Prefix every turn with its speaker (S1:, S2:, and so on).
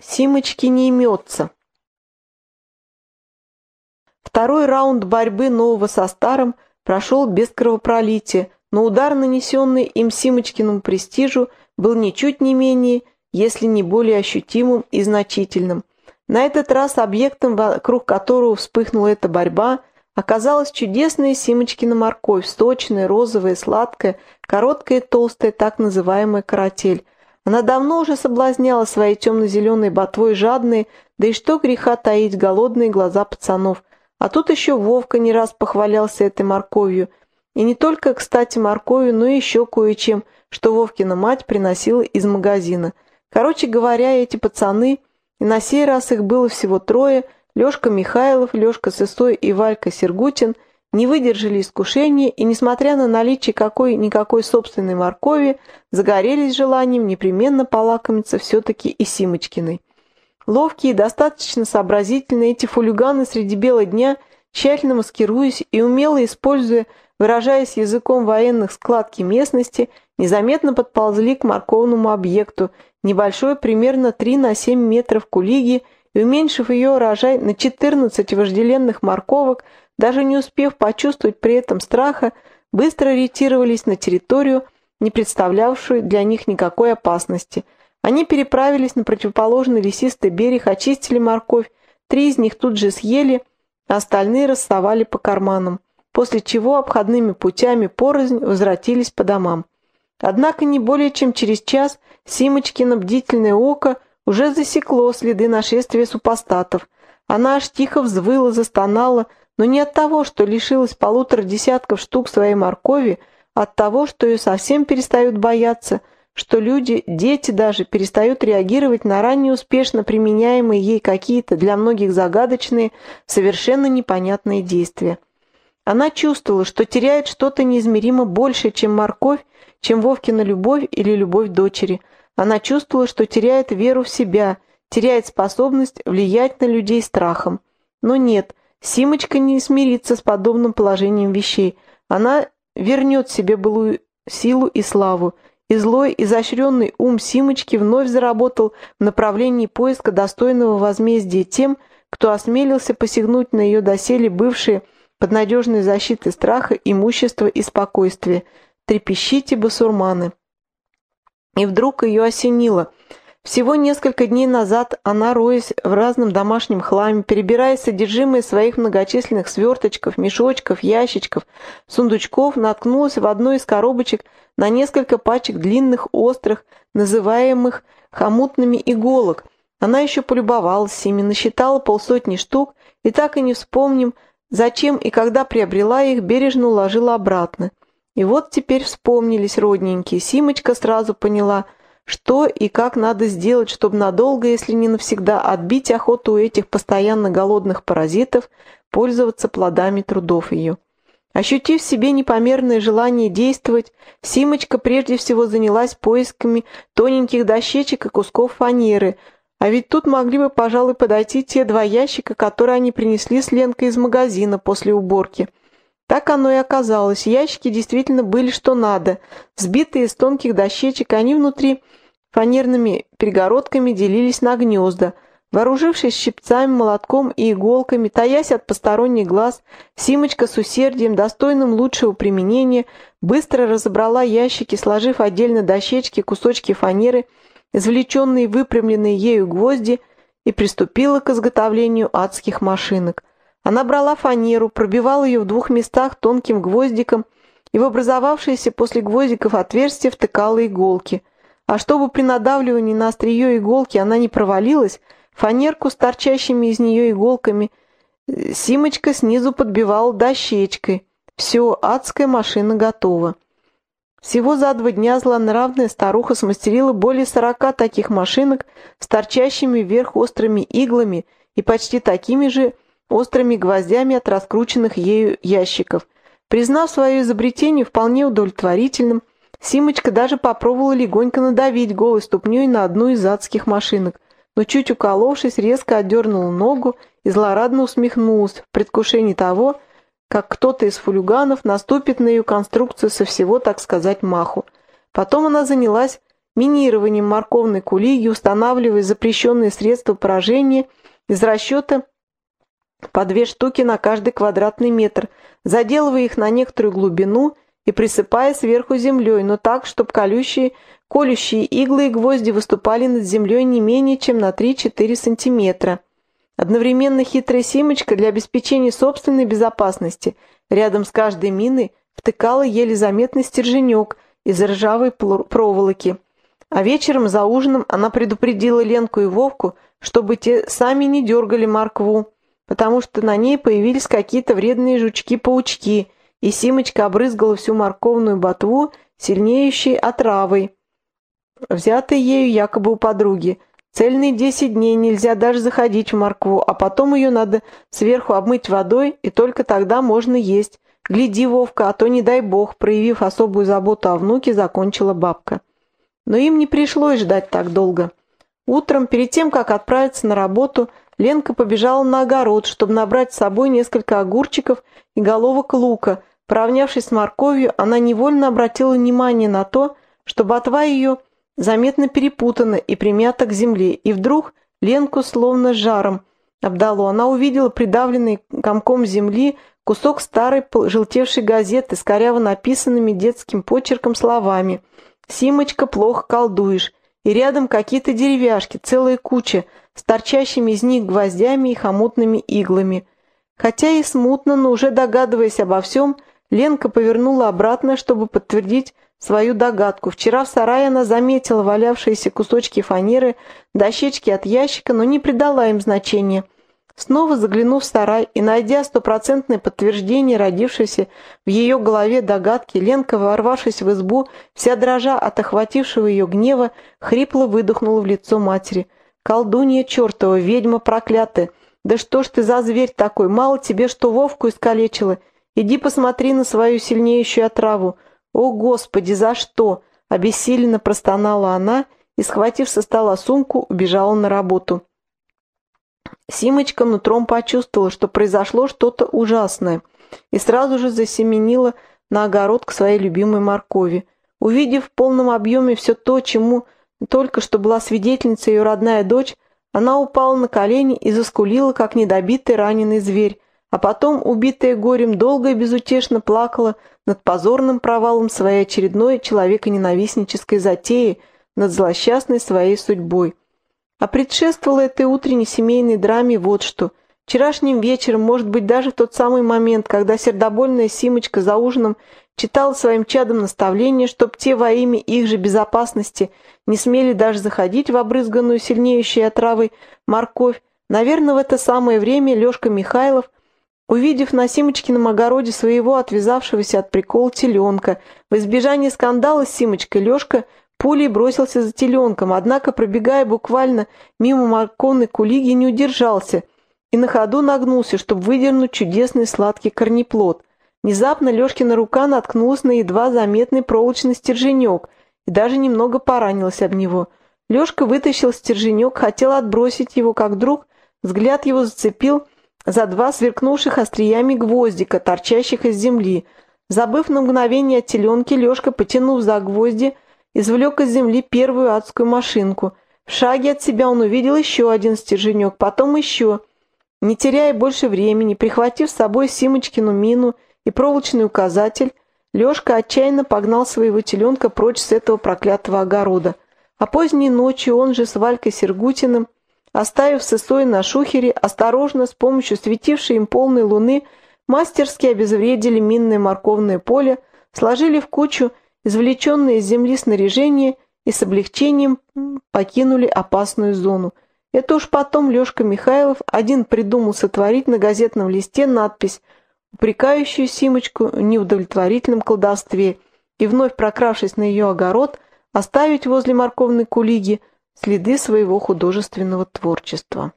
S1: Симочки не имется. Второй раунд борьбы нового со старым прошел без кровопролития, но удар, нанесенный им Симочкиному престижу, был ничуть не менее, если не более ощутимым и значительным. На этот раз объектом, вокруг которого вспыхнула эта борьба, оказалась чудесная Симочкина морковь, сочная, розовая, сладкая, короткая и толстая, так называемая каратель. Она давно уже соблазняла своей темно-зеленой ботвой жадные, да и что греха таить голодные глаза пацанов. А тут еще Вовка не раз похвалялся этой морковью. И не только, кстати, морковью, но еще кое-чем, что Вовкина мать приносила из магазина. Короче говоря, эти пацаны, и на сей раз их было всего трое, Лешка Михайлов, Лешка Сысой и Валька Сергутин, не выдержали искушения и, несмотря на наличие какой-никакой собственной моркови, загорелись желанием непременно полакомиться все-таки и Симочкиной. Ловкие и достаточно сообразительные эти фулиганы среди бела дня, тщательно маскируясь и умело используя, выражаясь языком военных складки местности, незаметно подползли к морковному объекту, небольшой примерно 3 на 7 метров кулиги, и, уменьшив ее урожай на 14 вожделенных морковок, даже не успев почувствовать при этом страха, быстро ретировались на территорию, не представлявшую для них никакой опасности. Они переправились на противоположный лесистый берег, очистили морковь, три из них тут же съели, а остальные рассовали по карманам, после чего обходными путями порознь возвратились по домам. Однако не более чем через час Симочкино бдительное око уже засекло следы нашествия супостатов. Она аж тихо взвыла, застонала, но не от того, что лишилась полутора десятков штук своей моркови, а от того, что ее совсем перестают бояться, что люди, дети даже, перестают реагировать на ранее успешно применяемые ей какие-то для многих загадочные, совершенно непонятные действия. Она чувствовала, что теряет что-то неизмеримо большее, чем морковь, чем Вовкина любовь или любовь дочери. Она чувствовала, что теряет веру в себя, теряет способность влиять на людей страхом. Но нет – Симочка не смирится с подобным положением вещей. Она вернет себе былую силу и славу. И злой, изощренный ум Симочки вновь заработал в направлении поиска достойного возмездия тем, кто осмелился посягнуть на ее доселе бывшие под надежной защитой страха, имущества и спокойствия. Трепещите, басурманы! И вдруг ее осенило – всего несколько дней назад она, роясь в разном домашнем хламе, перебирая содержимое своих многочисленных сверточков, мешочков, ящичков, сундучков, наткнулась в одной из коробочек на несколько пачек длинных, острых, называемых хомутными иголок. Она еще полюбовалась ими, насчитала полсотни штук и так и не вспомним, зачем и когда приобрела их, бережно уложила обратно. И вот теперь вспомнились родненькие. Симочка сразу поняла – что и как надо сделать, чтобы надолго, если не навсегда, отбить охоту у этих постоянно голодных паразитов пользоваться плодами трудов ее. Ощутив в себе непомерное желание действовать, Симочка прежде всего занялась поисками тоненьких дощечек и кусков фанеры, а ведь тут могли бы, пожалуй, подойти те два ящика, которые они принесли с Ленкой из магазина после уборки – так оно и оказалось. Ящики действительно были что надо. Сбитые из тонких дощечек, они внутри фанерными перегородками делились на гнезда. Вооружившись щипцами, молотком и иголками, таясь от посторонних глаз, Симочка с усердием, достойным лучшего применения, быстро разобрала ящики, сложив отдельно дощечки, кусочки фанеры, извлеченные выпрямленные ею гвозди, и приступила к изготовлению адских машинок. Она брала фанеру, пробивала ее в двух местах тонким гвоздиком и в образовавшееся после гвоздиков отверстие втыкала иголки. А чтобы при надавливании на острие иголки она не провалилась, фанерку с торчащими из нее иголками э, Симочка снизу подбивала дощечкой. Все, адская машина готова. Всего за два дня злонравная старуха смастерила более сорока таких машинок с торчащими вверх острыми иглами и почти такими же острыми гвоздями от раскрученных ею ящиков. Признав свое изобретение вполне удовлетворительным, Симочка даже попробовала легонько надавить голой ступней на одну из адских машинок, но чуть уколовшись, резко отдернула ногу и злорадно усмехнулась в предвкушении того, как кто-то из фулюганов наступит на ее конструкцию со всего, так сказать, маху. Потом она занялась минированием морковной кулиги, устанавливая запрещенные средства поражения из расчета по две штуки на каждый квадратный метр, заделывая их на некоторую глубину и присыпая сверху землей, но так, чтобы колющие, колющие иглы и гвозди выступали над землей не менее чем на 3-4 сантиметра. Одновременно хитрая Симочка для обеспечения собственной безопасности рядом с каждой миной втыкала еле заметный стерженек из ржавой проволоки. А вечером за ужином она предупредила Ленку и Вовку, чтобы те сами не дергали моркву, потому что на ней появились какие-то вредные жучки-паучки, и Симочка обрызгала всю морковную ботву сильнеющей отравой, взятой ею якобы у подруги. Цельные десять дней нельзя даже заходить в моркву, а потом ее надо сверху обмыть водой, и только тогда можно есть. Гляди, Вовка, а то, не дай бог, проявив особую заботу о внуке, закончила бабка. Но им не пришлось ждать так долго. Утром, перед тем, как отправиться на работу, Ленка побежала на огород, чтобы набрать с собой несколько огурчиков и головок лука. Поравнявшись с морковью, она невольно обратила внимание на то, что ботва ее заметно перепутана и примята к земле, и вдруг Ленку словно жаром обдало. Она увидела придавленный комком земли кусок старой желтевшей газеты с коряво написанными детским почерком словами «Симочка, плохо колдуешь», и рядом какие-то деревяшки, целая куча, с торчащими из них гвоздями и хомутными иглами. Хотя и смутно, но уже догадываясь обо всем, Ленка повернула обратно, чтобы подтвердить свою догадку. Вчера в сарае она заметила валявшиеся кусочки фанеры, дощечки от ящика, но не придала им значения. Снова заглянув в сарай и найдя стопроцентное подтверждение родившейся в ее голове догадки, Ленка, ворвавшись в избу, вся дрожа от охватившего ее гнева, хрипло выдохнула в лицо матери. «Колдунья чертова, ведьма проклятая! Да что ж ты за зверь такой? Мало тебе, что Вовку искалечила? Иди посмотри на свою сильнеющую отраву. «О, Господи, за что?» — обессиленно простонала она и, схватив со стола сумку, убежала на работу. Симочка нутром почувствовала, что произошло что-то ужасное, и сразу же засеменила на огород к своей любимой моркови. Увидев в полном объеме все то, чему только что была свидетельница ее родная дочь, она упала на колени и заскулила, как недобитый раненый зверь, а потом, убитая горем, долго и безутешно плакала над позорным провалом своей очередной человеконенавистнической затеи, над злосчастной своей судьбой. А предшествовало этой утренней семейной драме вот что. Вчерашним вечером, может быть, даже в тот самый момент, когда сердобольная Симочка за ужином читала своим чадам наставление, чтоб те во имя их же безопасности не смели даже заходить в обрызганную сильнеющей отравой морковь, наверное, в это самое время Лешка Михайлов Увидев на Симочкином огороде своего отвязавшегося от прикола теленка, в избежание скандала с Симочкой Лешка пулей бросился за теленком, однако, пробегая буквально мимо морковной кулиги, не удержался и на ходу нагнулся, чтобы выдернуть чудесный сладкий корнеплод. Внезапно Лешкина рука наткнулась на едва заметный проволочный стерженек и даже немного поранилась об него. Лешка вытащил стерженек, хотел отбросить его, как вдруг взгляд его зацепил за два сверкнувших остриями гвоздика, торчащих из земли. Забыв на мгновение от теленки, Лешка, потянув за гвозди, извлек из земли первую адскую машинку. В шаге от себя он увидел еще один стерженек, потом еще. Не теряя больше времени, прихватив с собой Симочкину мину и проволочный указатель, Лешка отчаянно погнал своего теленка прочь с этого проклятого огорода. А поздней ночью он же с Валькой Сергутиным Оставив сысой на шухере, осторожно, с помощью светившей им полной луны, мастерски обезвредили минное морковное поле, сложили в кучу извлеченное из земли снаряжение и с облегчением покинули опасную зону. Это уж потом Лешка Михайлов один придумал сотворить на газетном листе надпись, упрекающую Симочку в неудовлетворительном колдовстве, и вновь прокравшись на ее огород, оставить возле морковной кулиги – следы своего художественного творчества.